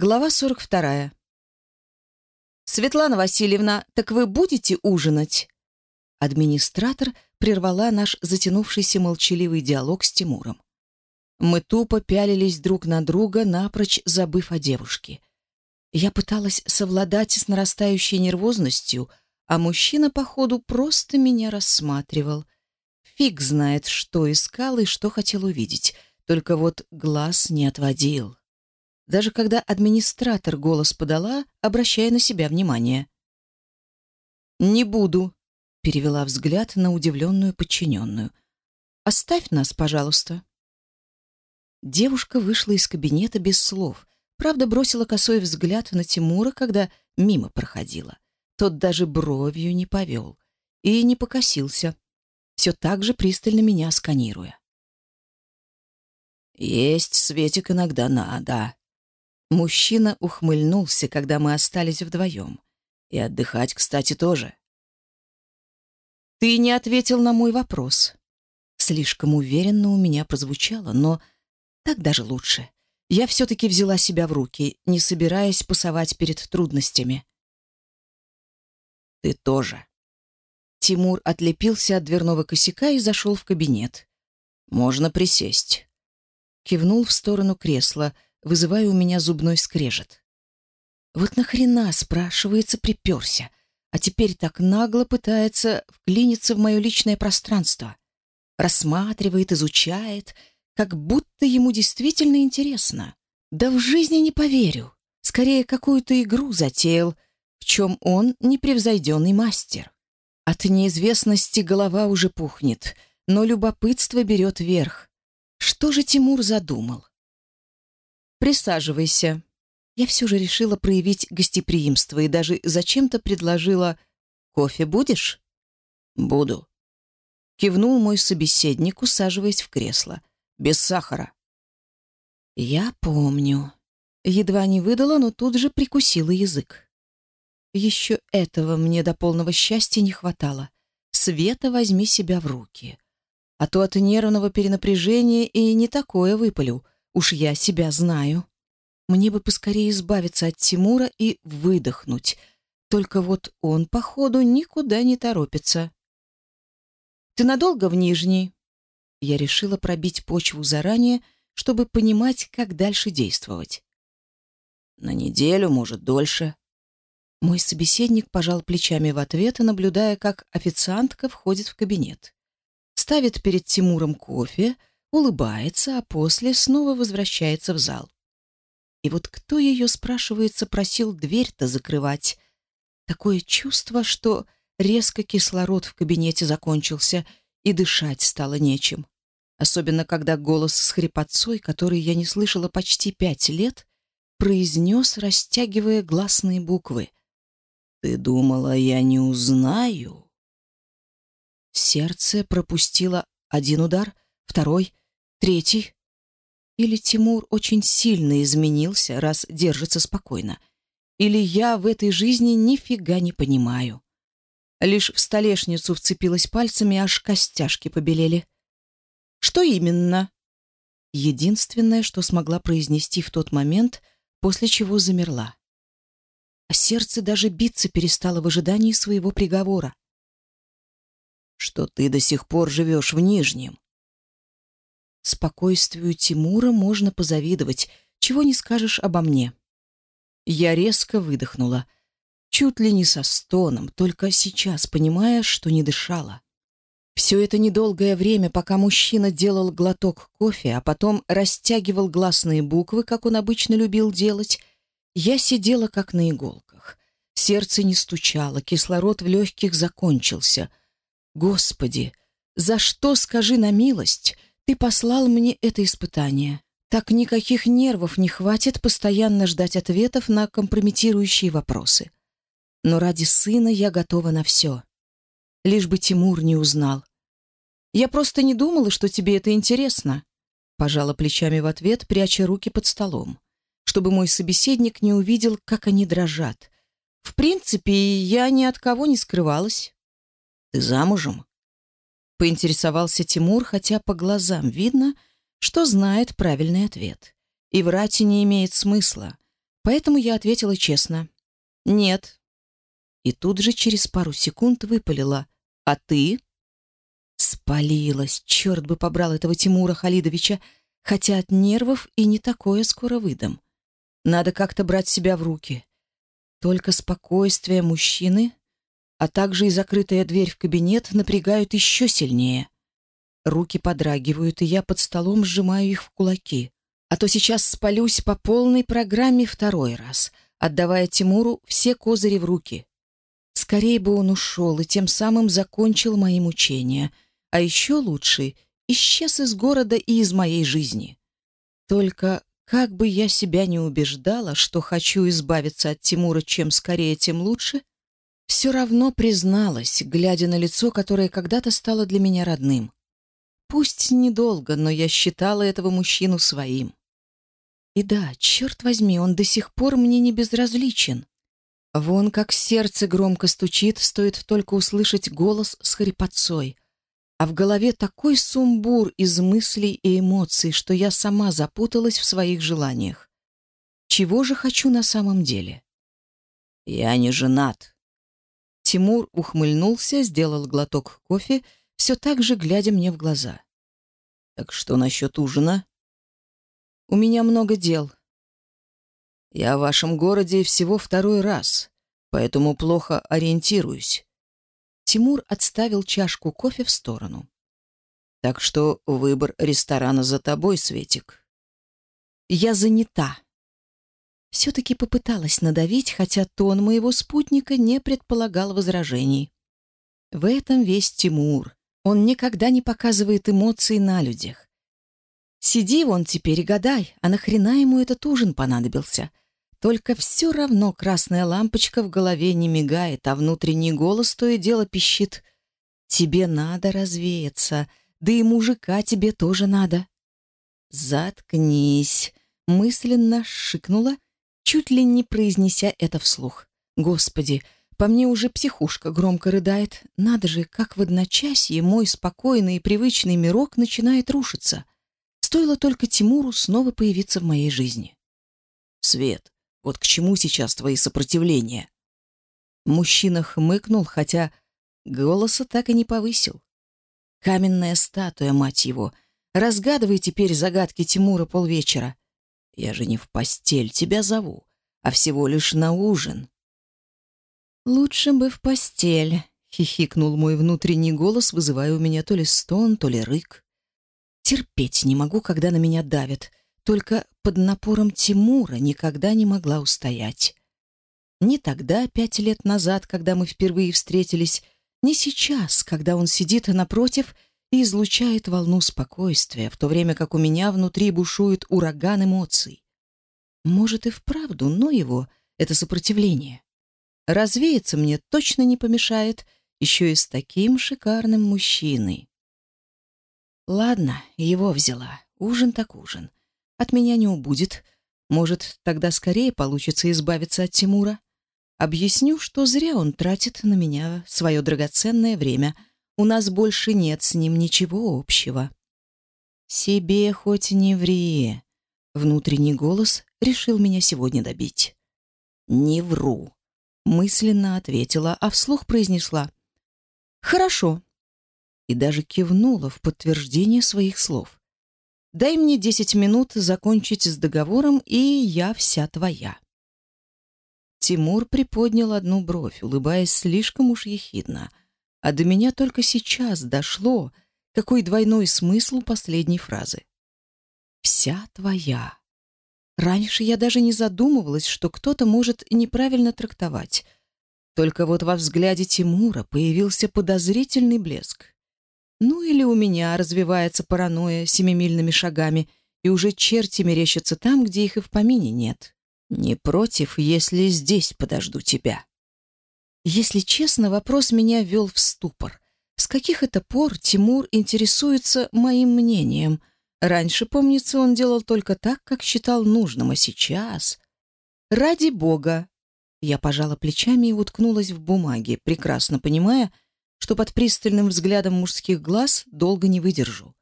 Глава 42. «Светлана Васильевна, так вы будете ужинать?» Администратор прервала наш затянувшийся молчаливый диалог с Тимуром. Мы тупо пялились друг на друга, напрочь забыв о девушке. Я пыталась совладать с нарастающей нервозностью, а мужчина, походу, просто меня рассматривал. Фиг знает, что искал и что хотел увидеть, только вот глаз не отводил даже когда администратор голос подала, обращая на себя внимание. «Не буду», — перевела взгляд на удивленную подчиненную. «Оставь нас, пожалуйста». Девушка вышла из кабинета без слов, правда, бросила косой взгляд на Тимура, когда мимо проходила. Тот даже бровью не повел и не покосился, все так же пристально меня сканируя. «Есть, Светик, иногда надо», Мужчина ухмыльнулся, когда мы остались вдвоем. И отдыхать, кстати, тоже. «Ты не ответил на мой вопрос». Слишком уверенно у меня прозвучало, но так даже лучше. Я все-таки взяла себя в руки, не собираясь пасовать перед трудностями. «Ты тоже». Тимур отлепился от дверного косяка и зашел в кабинет. «Можно присесть». Кивнул в сторону кресла — вызывая у меня зубной скрежет. Вот нахрена, спрашивается, приперся, а теперь так нагло пытается вклиниться в мое личное пространство. Рассматривает, изучает, как будто ему действительно интересно. Да в жизни не поверю. Скорее, какую-то игру затеял, в чем он непревзойденный мастер. От неизвестности голова уже пухнет, но любопытство берет верх. Что же Тимур задумал? «Присаживайся». Я все же решила проявить гостеприимство и даже зачем-то предложила «Кофе будешь?» «Буду», — кивнул мой собеседник, усаживаясь в кресло. «Без сахара». «Я помню». Едва не выдала, но тут же прикусила язык. Еще этого мне до полного счастья не хватало. Света, возьми себя в руки. А то от нервного перенапряжения и не такое выпалю — Уж я себя знаю. Мне бы поскорее избавиться от Тимура и выдохнуть. Только вот он, походу, никуда не торопится. «Ты надолго в Нижний?» Я решила пробить почву заранее, чтобы понимать, как дальше действовать. «На неделю, может, дольше». Мой собеседник пожал плечами в ответ, наблюдая, как официантка входит в кабинет. Ставит перед Тимуром кофе — улыбается, а после снова возвращается в зал. И вот кто ее, спрашивается, просил дверь-то закрывать? Такое чувство, что резко кислород в кабинете закончился, и дышать стало нечем. Особенно, когда голос с хрипотцой, который я не слышала почти пять лет, произнес, растягивая гласные буквы. «Ты думала, я не узнаю?» Третий. Или Тимур очень сильно изменился, раз держится спокойно. Или я в этой жизни нифига не понимаю. Лишь в столешницу вцепилась пальцами, аж костяшки побелели. Что именно? Единственное, что смогла произнести в тот момент, после чего замерла. А сердце даже биться перестало в ожидании своего приговора. Что ты до сих пор живешь в Нижнем? Спокойствию Тимура можно позавидовать, чего не скажешь обо мне. Я резко выдохнула, чуть ли не со стоном, только сейчас понимая, что не дышала. Все это недолгое время, пока мужчина делал глоток кофе, а потом растягивал гласные буквы, как он обычно любил делать, я сидела как на иголках. Сердце не стучало, кислород в легких закончился. Господи, за что, скажи на милость, ты послал мне это испытание. Так никаких нервов не хватит постоянно ждать ответов на компрометирующие вопросы. Но ради сына я готова на все. Лишь бы Тимур не узнал. Я просто не думала, что тебе это интересно. Пожала плечами в ответ, пряча руки под столом, чтобы мой собеседник не увидел, как они дрожат. В принципе, я ни от кого не скрывалась. Ты замужем? Поинтересовался Тимур, хотя по глазам видно, что знает правильный ответ. И врать не имеет смысла. Поэтому я ответила честно. «Нет». И тут же через пару секунд выпалила. «А ты?» Спалилась. Черт бы побрал этого Тимура Халидовича, хотя от нервов и не такое скоро выдам. Надо как-то брать себя в руки. Только спокойствие мужчины, а также и закрытая дверь в кабинет напрягают еще сильнее. Руки подрагивают, и я под столом сжимаю их в кулаки. А то сейчас спалюсь по полной программе второй раз, отдавая Тимуру все козыри в руки. Скорее бы он ушел и тем самым закончил мои мучения. А еще лучше — исчез из города и из моей жизни. Только как бы я себя не убеждала, что хочу избавиться от Тимура чем скорее, тем лучше — все равно призналась, глядя на лицо, которое когда-то стало для меня родным. Пусть недолго, но я считала этого мужчину своим. И да, черт возьми, он до сих пор мне не безразличен. Вон как сердце громко стучит, стоит только услышать голос с хрипотцой. А в голове такой сумбур из мыслей и эмоций, что я сама запуталась в своих желаниях. Чего же хочу на Тимур ухмыльнулся, сделал глоток кофе, все так же глядя мне в глаза. «Так что насчет ужина?» «У меня много дел». «Я в вашем городе всего второй раз, поэтому плохо ориентируюсь». Тимур отставил чашку кофе в сторону. «Так что выбор ресторана за тобой, Светик». «Я занята», Все-таки попыталась надавить, хотя тон моего спутника не предполагал возражений. В этом весь Тимур. Он никогда не показывает эмоции на людях. Сиди вон теперь и гадай, а нахрена ему этот ужин понадобился? Только все равно красная лампочка в голове не мигает, а внутренний голос то и дело пищит. Тебе надо развеяться, да и мужика тебе тоже надо. Заткнись, мысленно шикнула, чуть ли не произнеся это вслух. Господи, по мне уже психушка громко рыдает. Надо же, как в одночасье мой спокойный и привычный мирок начинает рушиться. Стоило только Тимуру снова появиться в моей жизни. «Свет, вот к чему сейчас твои сопротивления?» Мужчина хмыкнул, хотя голоса так и не повысил. Каменная статуя, мать его. Разгадывай теперь загадки Тимура полвечера. Я же не в постель тебя зову, а всего лишь на ужин. Лучше бы в постель, хихикнул мой внутренний голос, вызывая у меня то ли стон, то ли рык. Терпеть не могу, когда на меня давят. Только под напором Тимура никогда не могла устоять. Не тогда, пять лет назад, когда мы впервые встретились, Не сейчас, когда он сидит напротив и излучает волну спокойствия, в то время как у меня внутри бушует ураган эмоций. Может и вправду, но его — это сопротивление. Развеяться мне точно не помешает, еще и с таким шикарным мужчиной. Ладно, его взяла. Ужин так ужин. От меня не убудет. Может, тогда скорее получится избавиться от Тимура. Объясню, что зря он тратит на меня свое драгоценное время. у нас больше нет с ним ничего общего. «Себе хоть не ври!» Внутренний голос решил меня сегодня добить. «Не вру», — мысленно ответила, а вслух произнесла. «Хорошо». И даже кивнула в подтверждение своих слов. «Дай мне десять минут закончить с договором, и я вся твоя». Тимур приподнял одну бровь, улыбаясь слишком уж ехидно — а до меня только сейчас дошло, какой двойной смысл последней фразы. «Вся твоя». Раньше я даже не задумывалась, что кто-то может неправильно трактовать. Только вот во взгляде Тимура появился подозрительный блеск. Ну или у меня развивается паранойя семимильными шагами, и уже черти мерещатся там, где их и в помине нет. Не против, если здесь подожду тебя. Если честно, вопрос меня вел в ступор. С каких это пор Тимур интересуется моим мнением — Раньше, помнится, он делал только так, как считал нужным, а сейчас... Ради бога! Я пожала плечами и уткнулась в бумаге, прекрасно понимая, что под пристальным взглядом мужских глаз долго не выдержу.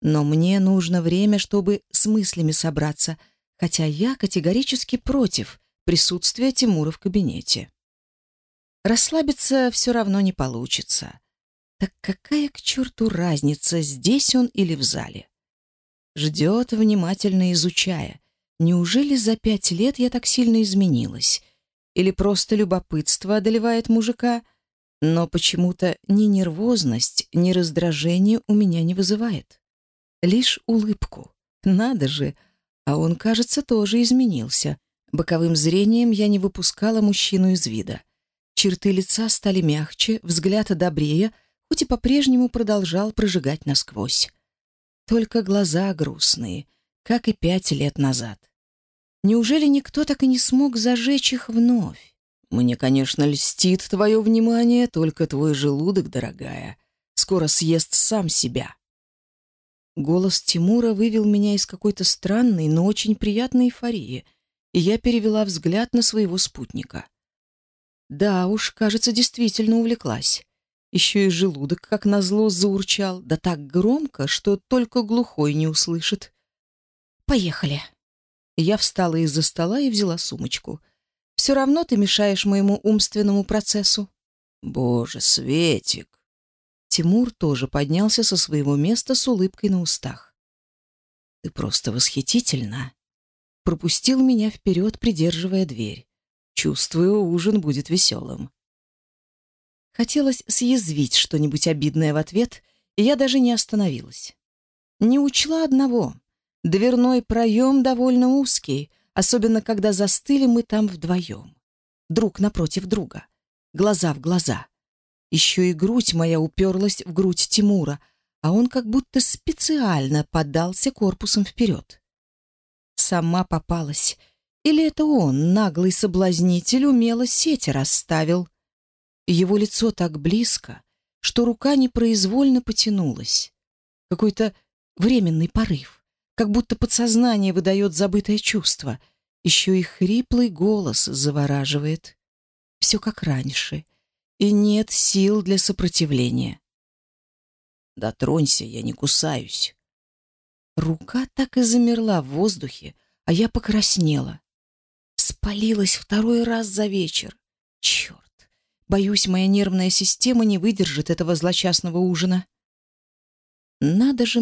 Но мне нужно время, чтобы с мыслями собраться, хотя я категорически против присутствия Тимура в кабинете. Расслабиться все равно не получится. Так какая к черту разница, здесь он или в зале? Ждет, внимательно изучая. Неужели за пять лет я так сильно изменилась? Или просто любопытство одолевает мужика? Но почему-то ни нервозность, ни раздражение у меня не вызывает. Лишь улыбку. Надо же, а он, кажется, тоже изменился. Боковым зрением я не выпускала мужчину из вида. Черты лица стали мягче, взгляд добрее, хоть и по-прежнему продолжал прожигать насквозь. Только глаза грустные, как и пять лет назад. Неужели никто так и не смог зажечь их вновь? Мне, конечно, льстит твое внимание, только твой желудок, дорогая, скоро съест сам себя. Голос Тимура вывел меня из какой-то странной, но очень приятной эйфории, и я перевела взгляд на своего спутника. Да уж, кажется, действительно увлеклась. Еще и желудок, как назло, заурчал, да так громко, что только глухой не услышит. «Поехали!» Я встала из-за стола и взяла сумочку. «Все равно ты мешаешь моему умственному процессу». «Боже, Светик!» Тимур тоже поднялся со своего места с улыбкой на устах. «Ты просто восхитительна!» Пропустил меня вперед, придерживая дверь. Чувствую, ужин будет веселым. Хотелось съязвить что-нибудь обидное в ответ, и я даже не остановилась. Не учла одного. Дверной проем довольно узкий, особенно когда застыли мы там вдвоем. Друг напротив друга, глаза в глаза. Еще и грудь моя уперлась в грудь Тимура, а он как будто специально подался корпусом вперед. Сама попалась — Или это он, наглый соблазнитель, умело сеть расставил? Его лицо так близко, что рука непроизвольно потянулась. Какой-то временный порыв, как будто подсознание выдает забытое чувство. Еще и хриплый голос завораживает. Все как раньше, и нет сил для сопротивления. «Дотронься, я не кусаюсь». Рука так и замерла в воздухе, а я покраснела. Спалилась второй раз за вечер. Черт! Боюсь, моя нервная система не выдержит этого злочастного ужина. Надо же